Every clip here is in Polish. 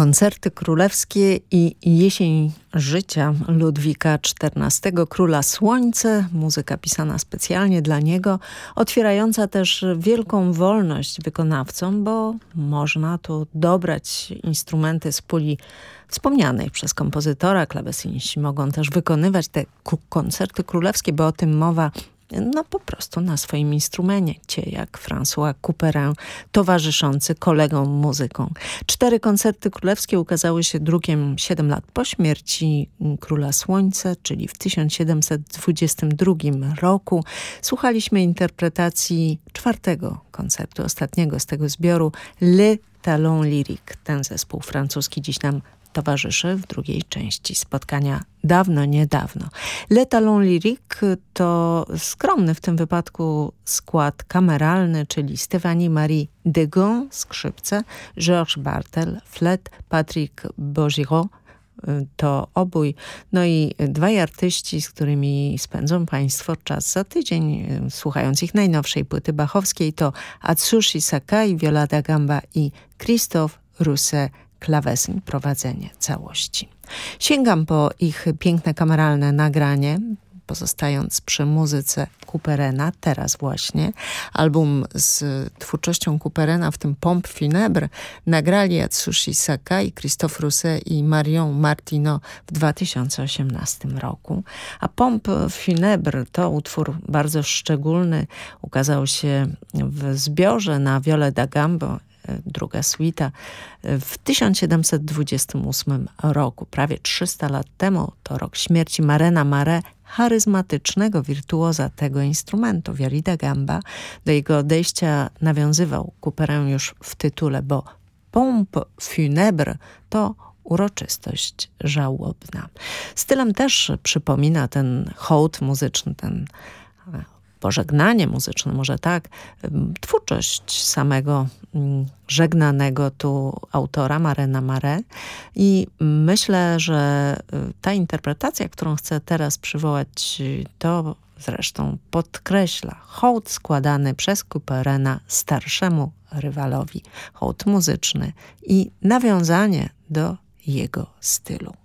koncerty królewskie i jesień życia Ludwika XIV, króla Słońce, muzyka pisana specjalnie dla niego, otwierająca też wielką wolność wykonawcom, bo można tu dobrać instrumenty z puli wspomnianej przez kompozytora. Klawesyniści mogą też wykonywać te koncerty królewskie, bo o tym mowa no po prostu na swoim instrumencie, jak François Couperin, towarzyszący kolegom muzyką. Cztery koncerty królewskie ukazały się drukiem 7 lat po śmierci Króla Słońca, czyli w 1722 roku. Słuchaliśmy interpretacji czwartego koncertu, ostatniego z tego zbioru, Le Talon Lyrique. Ten zespół francuski dziś nam towarzyszy w drugiej części spotkania dawno, niedawno. Le Talon Lyrique to skromny w tym wypadku skład kameralny, czyli Stéphanie Marie Degon, skrzypce, Georges Bartel, flet, Patrick Bogiraud, to obój. No i dwaj artyści, z którymi spędzą Państwo czas za tydzień, słuchając ich najnowszej płyty bachowskiej, to Atsushi Sakai, Viola da Gamba i Christophe Rousset klawesyn, prowadzenie całości. Sięgam po ich piękne kameralne nagranie, pozostając przy muzyce Cooperena, teraz właśnie. Album z twórczością Cooperena, w tym Pomp Funèbre, nagrali Atsushi Sakai, Christophe Rousset i Marion Martino w 2018 roku. A Pomp Funèbre to utwór bardzo szczególny. Ukazał się w zbiorze na Viole da Gambo druga suita, w 1728 roku, prawie 300 lat temu, to rok śmierci Marena Mare, charyzmatycznego wirtuoza tego instrumentu, Viarida Gamba. Do jego odejścia nawiązywał Couperę już w tytule, bo pompe funèbre to uroczystość żałobna. Stylem też przypomina ten hołd muzyczny, ten pożegnanie muzyczne, może tak, twórczość samego mm, żegnanego tu autora, Marena Mare. I myślę, że y, ta interpretacja, którą chcę teraz przywołać, to zresztą podkreśla hołd składany przez Couperena starszemu rywalowi, hołd muzyczny i nawiązanie do jego stylu.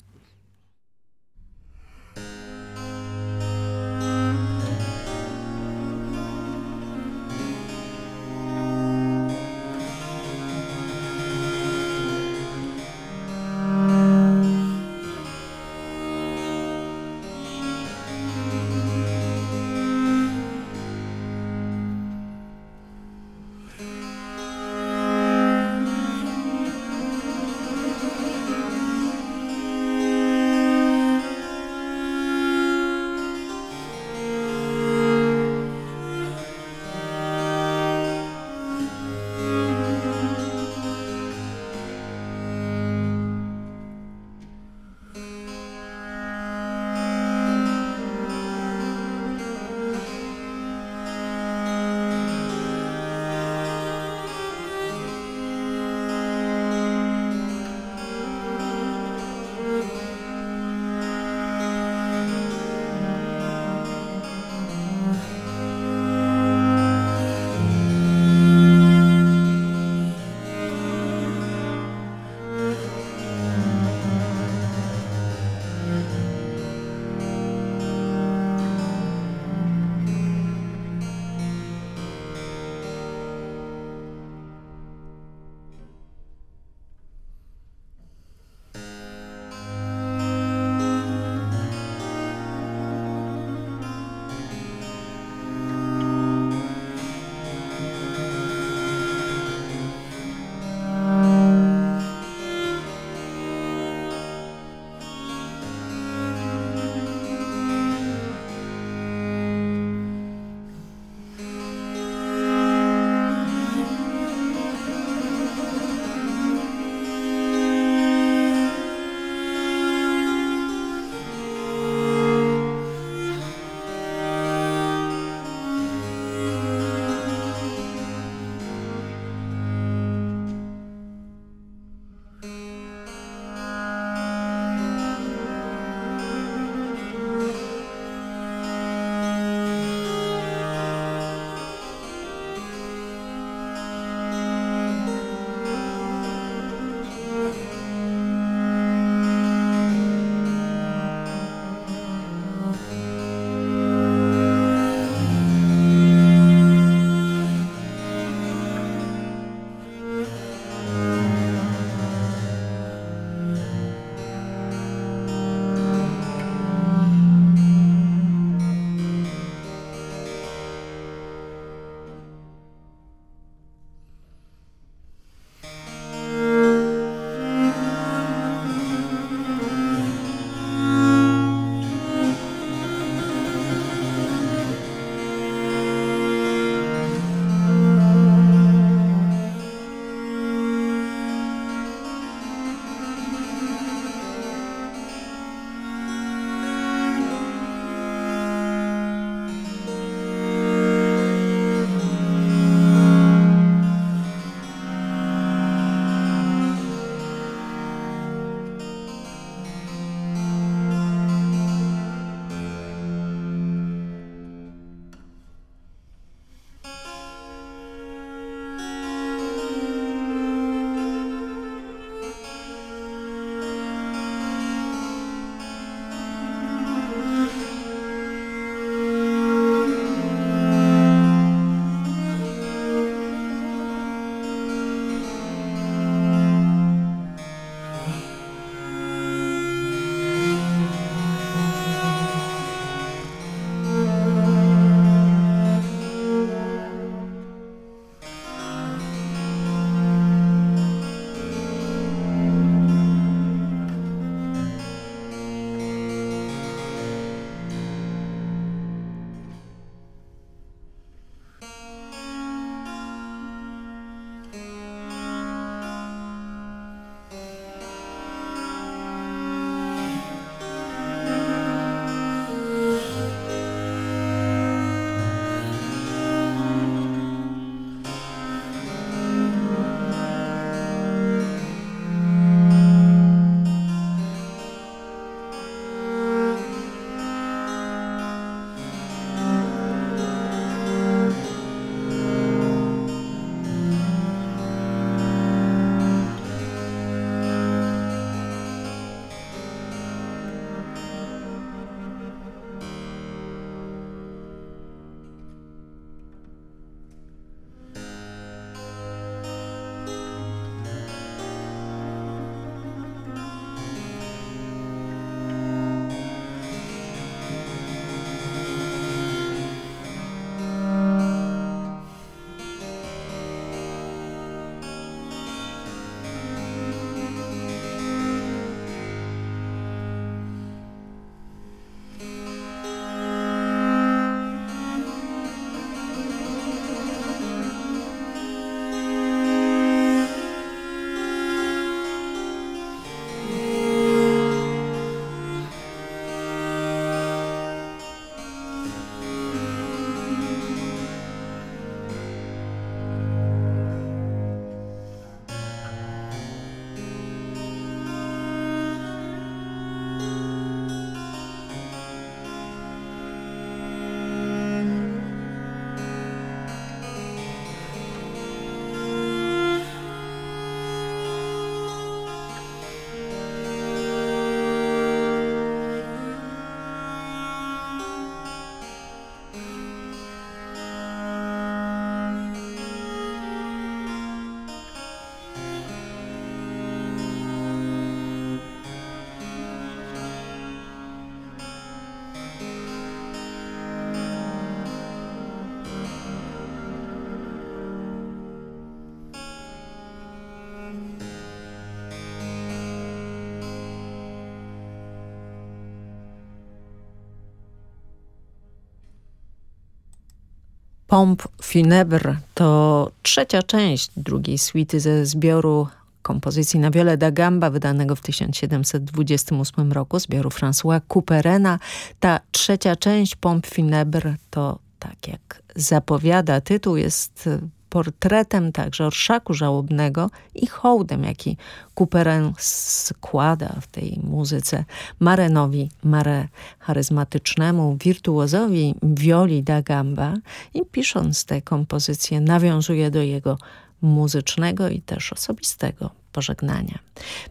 Pomp Funèbre to trzecia część drugiej suity ze zbioru kompozycji na wiole da Gamba wydanego w 1728 roku, zbioru François Couperena. Ta trzecia część Pomp Funèbre to tak jak zapowiada tytuł jest portretem także orszaku żałobnego i hołdem, jaki Couperin składa w tej muzyce Marenowi, Mare charyzmatycznemu wirtuozowi wioli da gamba i pisząc tę kompozycję nawiązuje do jego muzycznego i też osobistego pożegnania.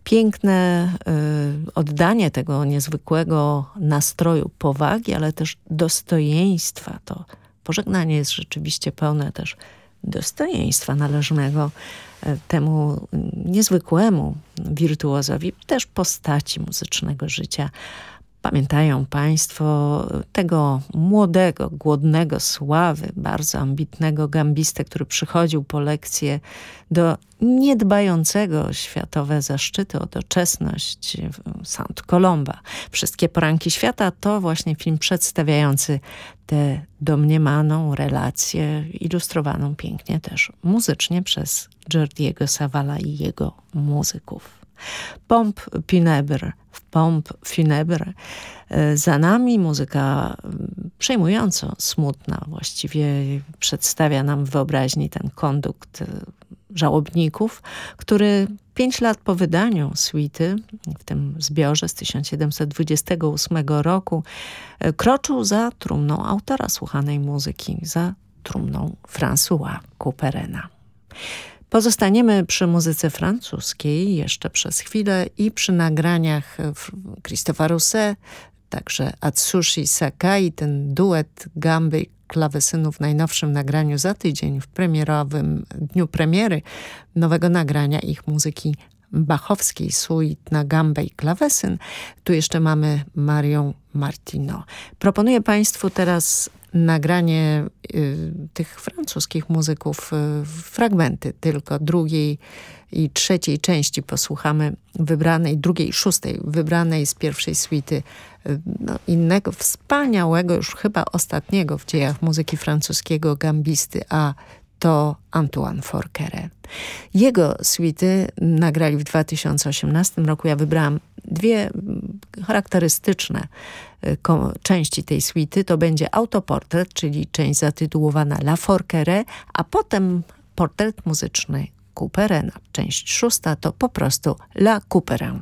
Piękne y, oddanie tego niezwykłego nastroju powagi, ale też dostojeństwa. To pożegnanie jest rzeczywiście pełne też dostojeństwa należnego e, temu niezwykłemu wirtuozowi, też postaci muzycznego życia. Pamiętają Państwo tego młodego, głodnego sławy, bardzo ambitnego gambistę, który przychodził po lekcję do niedbającego światowe zaszczyty o doczesność St. Colomba. Wszystkie poranki świata to właśnie film przedstawiający tę domniemaną relację, ilustrowaną pięknie też muzycznie przez Jordiego Savala i jego muzyków. Pomp Funèbre, Pomp Funèbre. Za nami muzyka mm, przejmująco smutna, właściwie przedstawia nam w wyobraźni ten kondukt e, żałobników, który pięć lat po wydaniu suity w tym zbiorze z 1728 roku e, kroczył za trumną autora słuchanej muzyki, za trumną François Couperena. Pozostaniemy przy muzyce francuskiej jeszcze przez chwilę i przy nagraniach Christopha Rousset, także Atsushi Sakai, ten duet gamby i klawesynu w najnowszym nagraniu za tydzień, w premierowym dniu premiery nowego nagrania ich muzyki bachowskiej, suite na gambę i klawesyn. Tu jeszcze mamy Marią Martino. Proponuję Państwu teraz nagranie y, tych francuskich muzyków, y, fragmenty tylko drugiej i trzeciej części posłuchamy wybranej, drugiej szóstej, wybranej z pierwszej suity y, no, innego, wspaniałego, już chyba ostatniego w dziejach muzyki francuskiego gambisty, a to Antoine Forquer. Jego suity nagrali w 2018 roku. Ja wybrałam dwie charakterystyczne y, części tej suity to będzie autoportret, czyli część zatytułowana La Forquere, a potem portret muzyczny Couperena. Część szósta to po prostu La Couperin.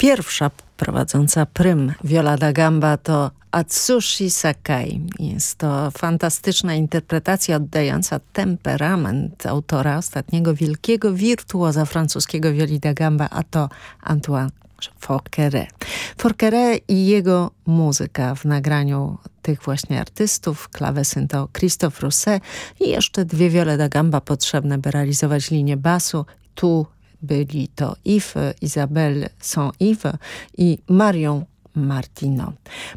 Pierwsza prowadząca prym Viola da Gamba to Atsushi Sakai. Jest to fantastyczna interpretacja oddająca temperament autora ostatniego wielkiego wirtuoza francuskiego Violi da Gamba, a to Antoine Forqueret. Forqueret i jego muzyka w nagraniu tych właśnie artystów, klawesyn to Christophe Rousset i jeszcze dwie Viole da Gamba potrzebne, by realizować linię basu. Tu byli to Yves, Isabelle Saint-Yves i Marion Martino.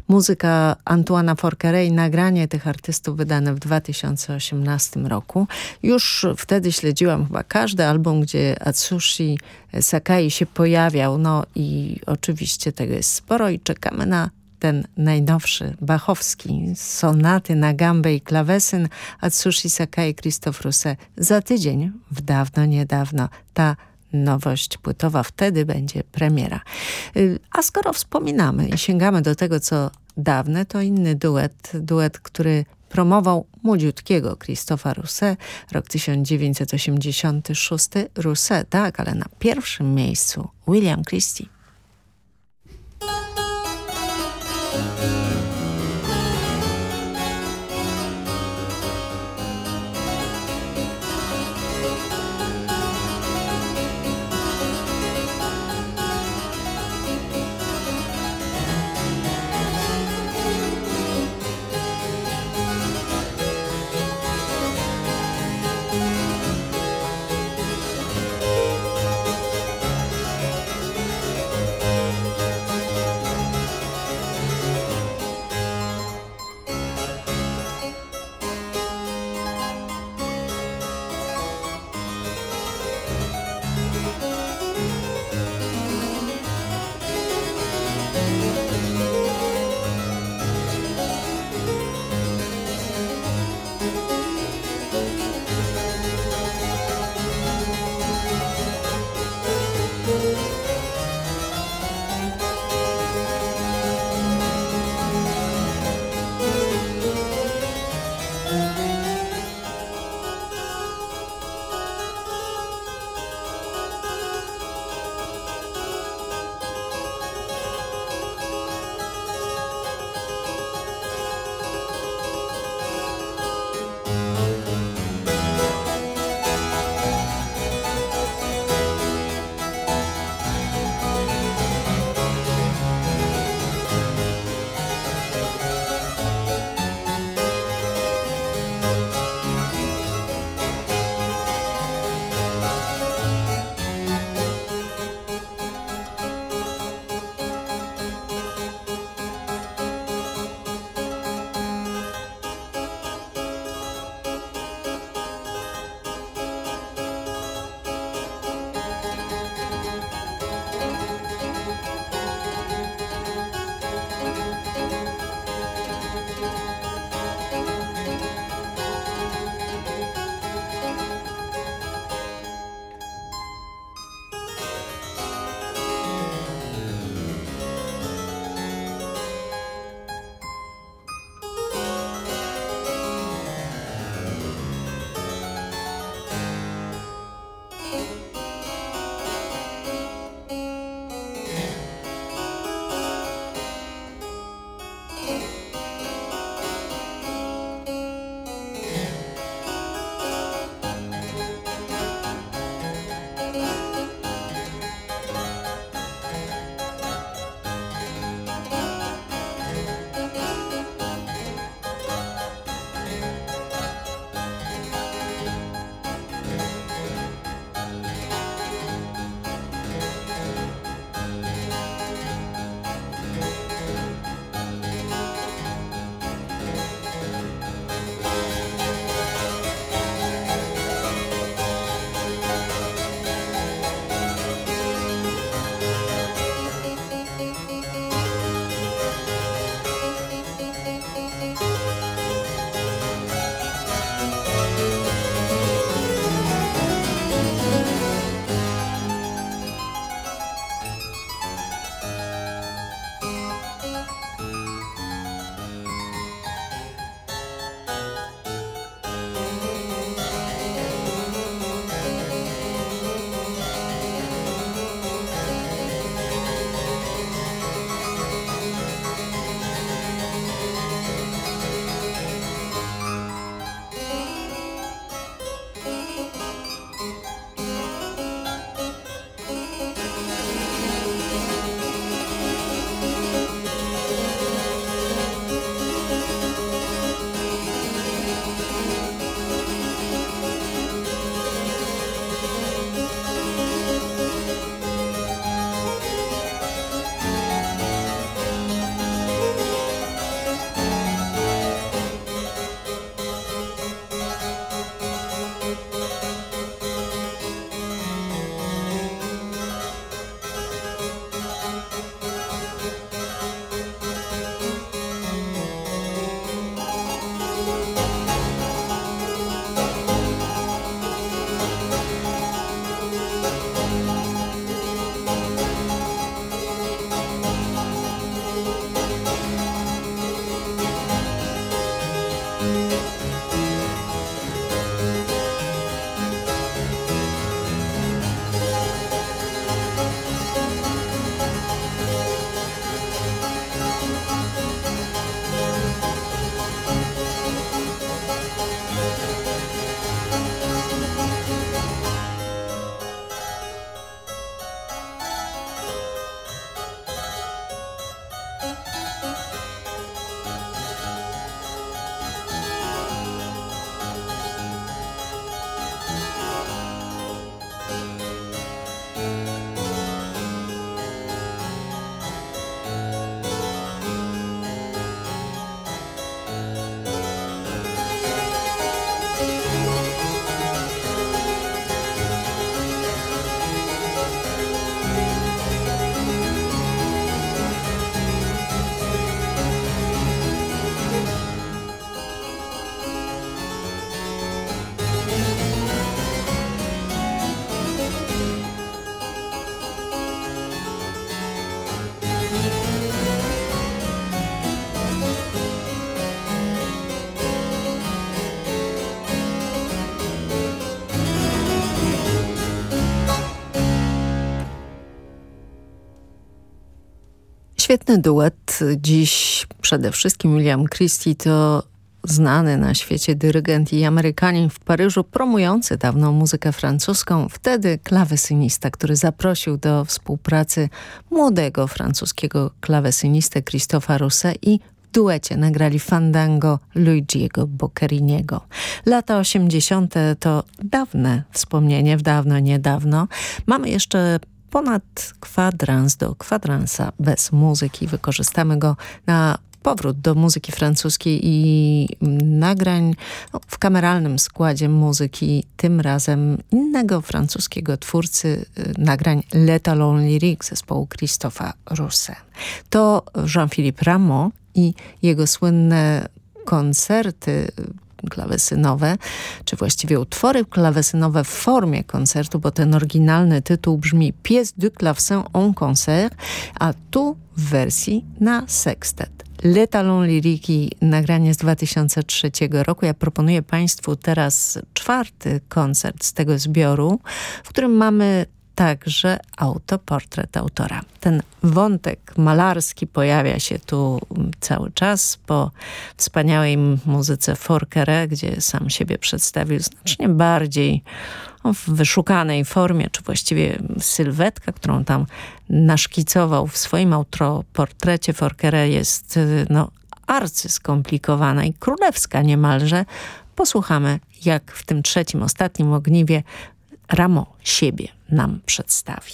Muzyka Antoana Forqueray, nagranie tych artystów wydane w 2018 roku. Już wtedy śledziłam chyba każdy album, gdzie Atsushi Sakai się pojawiał. No i oczywiście tego jest sporo i czekamy na ten najnowszy, bachowski, sonaty na gambę i klawesyn Atsushi Sakai Christophe Rousset za tydzień, w dawno, niedawno. Ta nowość płytowa, wtedy będzie premiera. Y, a skoro wspominamy i sięgamy do tego, co dawne, to inny duet, duet, który promował młodziutkiego Christopha Rousset, rok 1986. Rousset, tak, ale na pierwszym miejscu William Christie. Świetny duet. Dziś przede wszystkim William Christie to znany na świecie dyrygent i Amerykanin w Paryżu promujący dawną muzykę francuską. Wtedy klawesynista, który zaprosił do współpracy młodego francuskiego klawesynistę Christopha Rousset i w duecie nagrali Fandango Luigiego Boccheriniego. Lata 80. to dawne wspomnienie, w dawno, niedawno. Mamy jeszcze ponad kwadrans do kwadransa bez muzyki. Wykorzystamy go na powrót do muzyki francuskiej i nagrań no, w kameralnym składzie muzyki, tym razem innego francuskiego twórcy y, nagrań L'Etalon Lyrique zespołu Christopha Rousset. To Jean-Philippe Rameau i jego słynne koncerty klawesynowe, czy właściwie utwory klawesynowe w formie koncertu, bo ten oryginalny tytuł brzmi Pièce du clavecin en concert, a tu w wersji na sekstet. Le Talon Liriki, nagranie z 2003 roku. Ja proponuję Państwu teraz czwarty koncert z tego zbioru, w którym mamy także autoportret autora. Ten wątek malarski pojawia się tu cały czas po wspaniałej muzyce Forkere, gdzie sam siebie przedstawił znacznie bardziej w wyszukanej formie, czy właściwie sylwetka, którą tam naszkicował w swoim autoportrecie Forkere jest no, arcy skomplikowana i królewska niemalże. Posłuchamy, jak w tym trzecim, ostatnim ogniwie Ramo siebie nam przedstawi.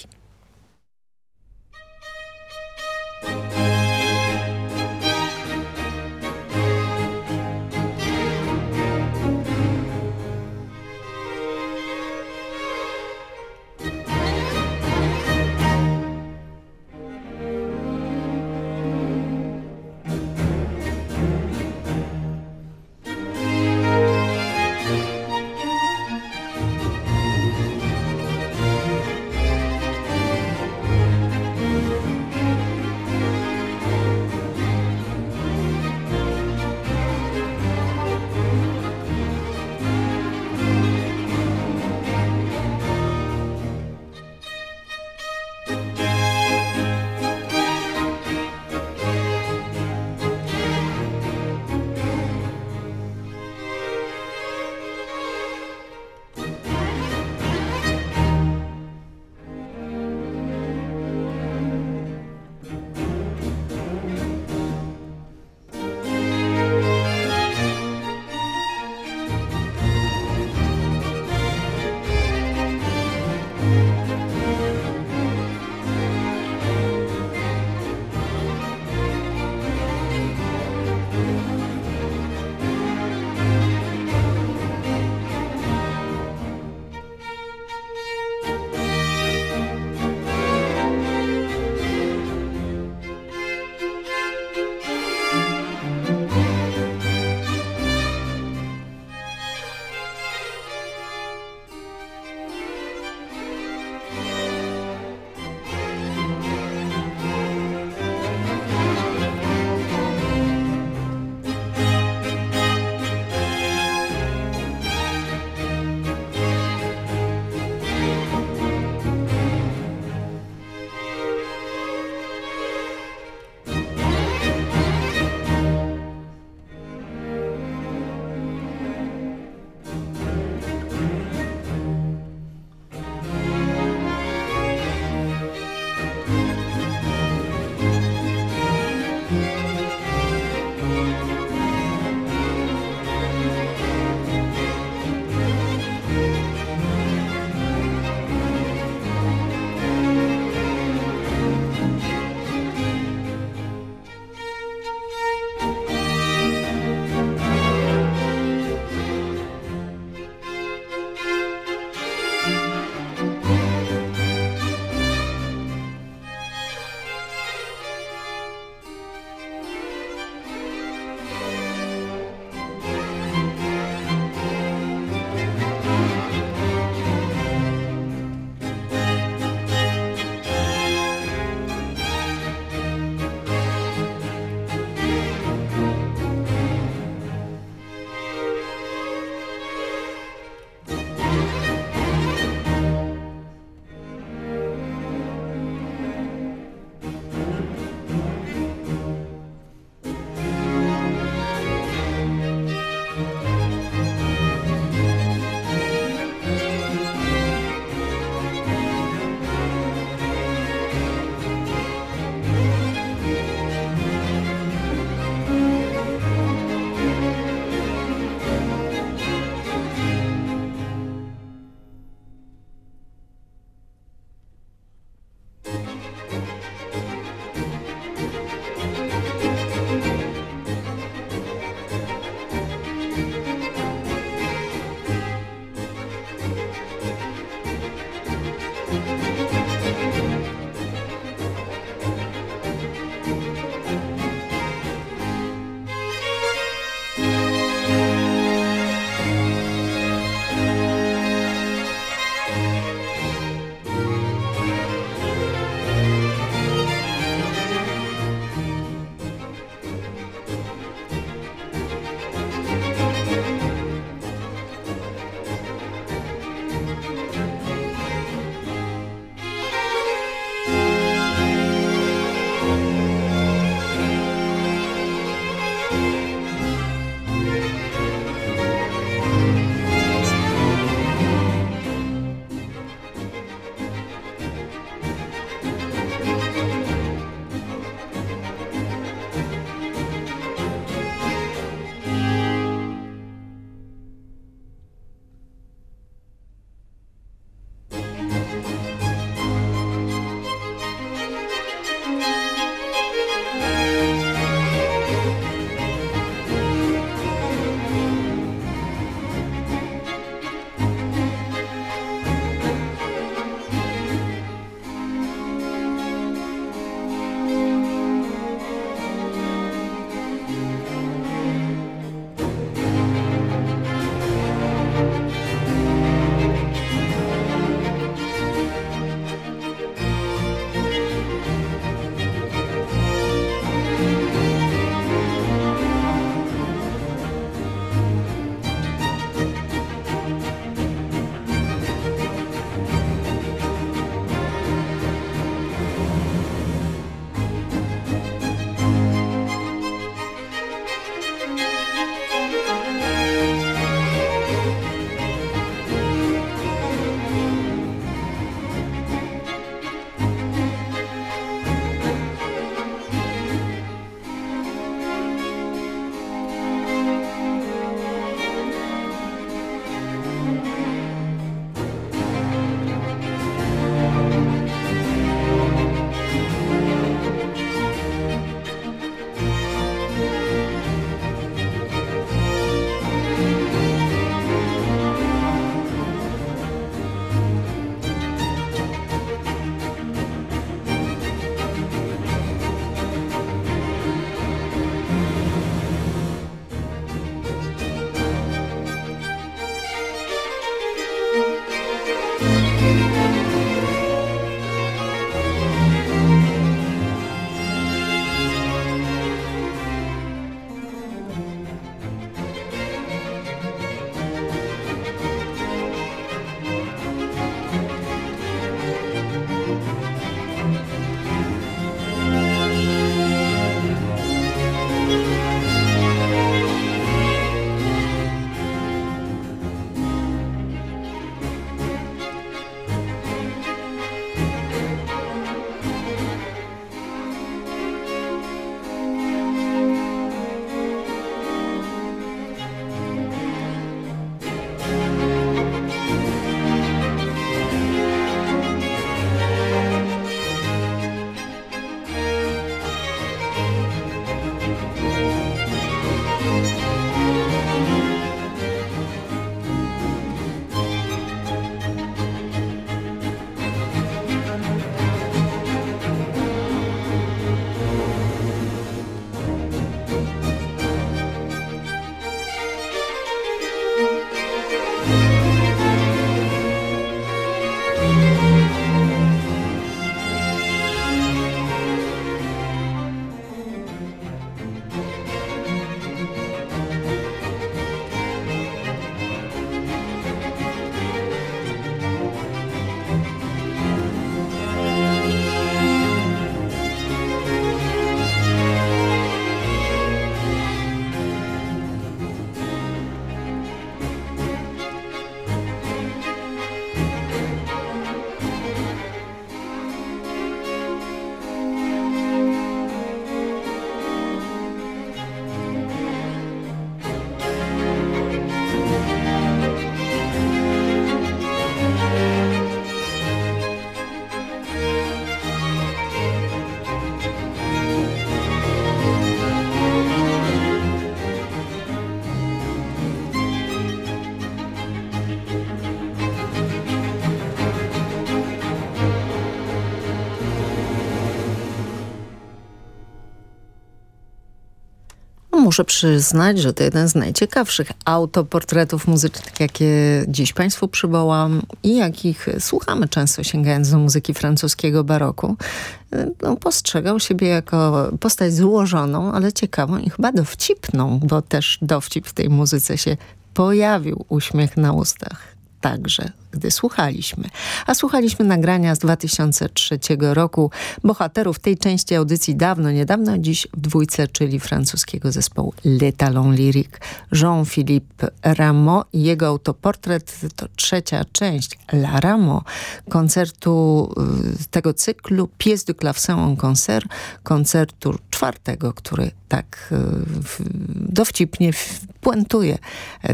Muszę przyznać, że to jeden z najciekawszych autoportretów muzycznych, jakie dziś Państwu przywołam i jakich słuchamy często sięgając do muzyki francuskiego baroku. No, postrzegał siebie jako postać złożoną, ale ciekawą i chyba dowcipną, bo też dowcip w tej muzyce się pojawił, uśmiech na ustach także, gdy słuchaliśmy. A słuchaliśmy nagrania z 2003 roku bohaterów tej części audycji dawno, niedawno, dziś w dwójce, czyli francuskiego zespołu Le Talon Lyrique. Jean-Philippe Rameau i jego autoportret to trzecia część La Rameau, koncertu y, tego cyklu Pièce de clavecin en concert, koncertu czwartego, który tak y, dowcipnie puentuje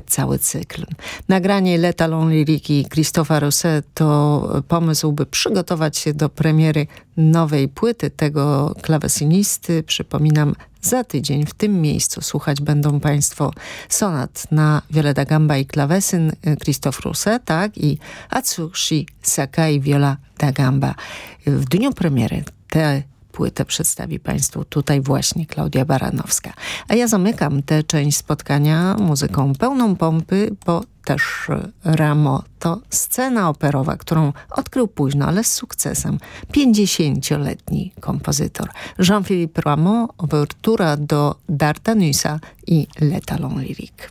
cały cykl. Nagranie Le Talon Lyriki Christopha Rosset to pomysł, by przygotować się do premiery nowej płyty tego klawesynisty. Przypominam, za tydzień w tym miejscu słuchać będą Państwo sonat na wiele da gamba i klawesyn Christophe Rousset, tak, i Atsushi Sakai Viola da gamba. W dniu premiery te płytę przedstawi Państwu tutaj właśnie Klaudia Baranowska. A ja zamykam tę część spotkania muzyką pełną pompy, bo też Ramo to scena operowa, którą odkrył późno, ale z sukcesem 50-letni kompozytor. Jean-Philippe Rameau, owertura do D'Artanusa i L'Etalon Lyrique.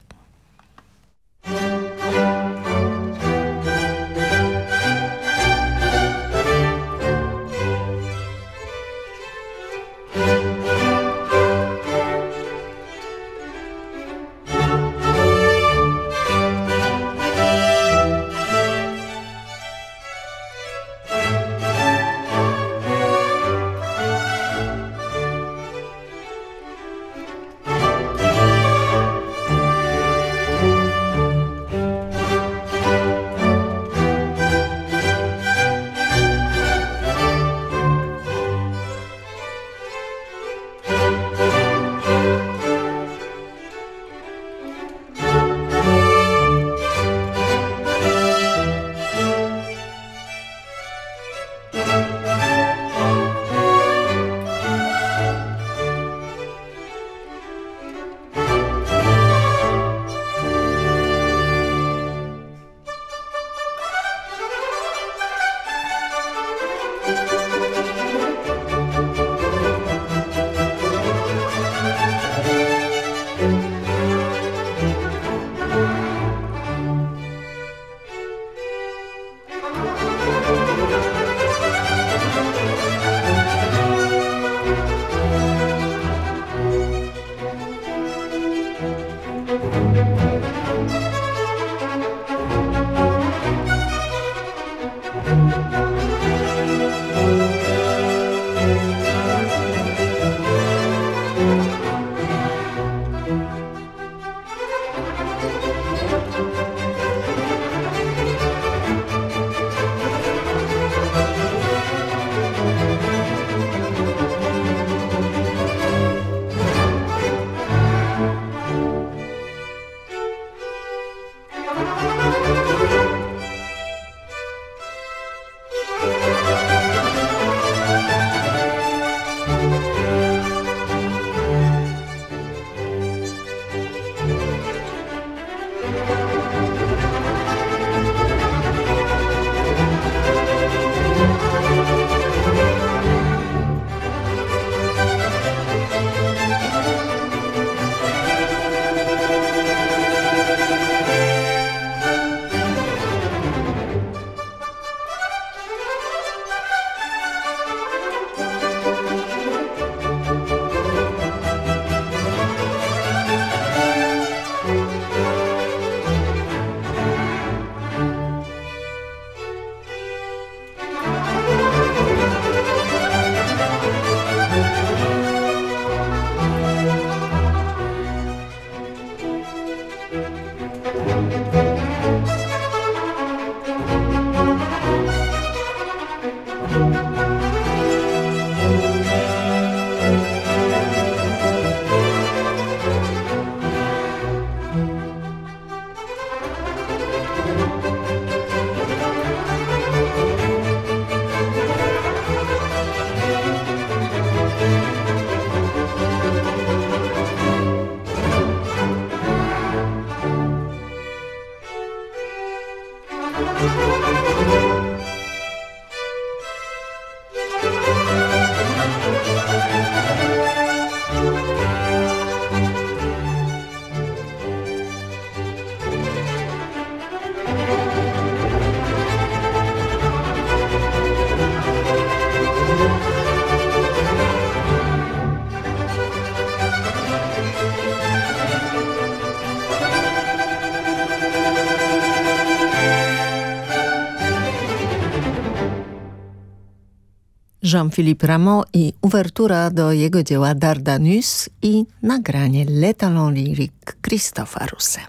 Jean-Philippe Rameau i uwertura do jego dzieła Dardanus i nagranie Le Talon Lyrique Christophe Rousset.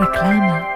Reklama.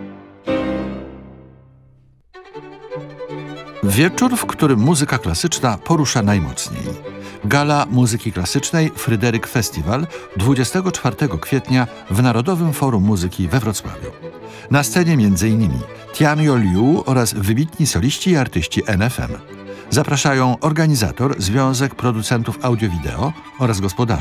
Wieczór, w którym muzyka klasyczna porusza najmocniej. Gala Muzyki Klasycznej Fryderyk Festiwal 24 kwietnia w Narodowym Forum Muzyki we Wrocławiu. Na scenie m.in. Tianyo Liu oraz wybitni soliści i artyści NFM. Zapraszają organizator, Związek Producentów Audio-Wideo oraz gospodarze.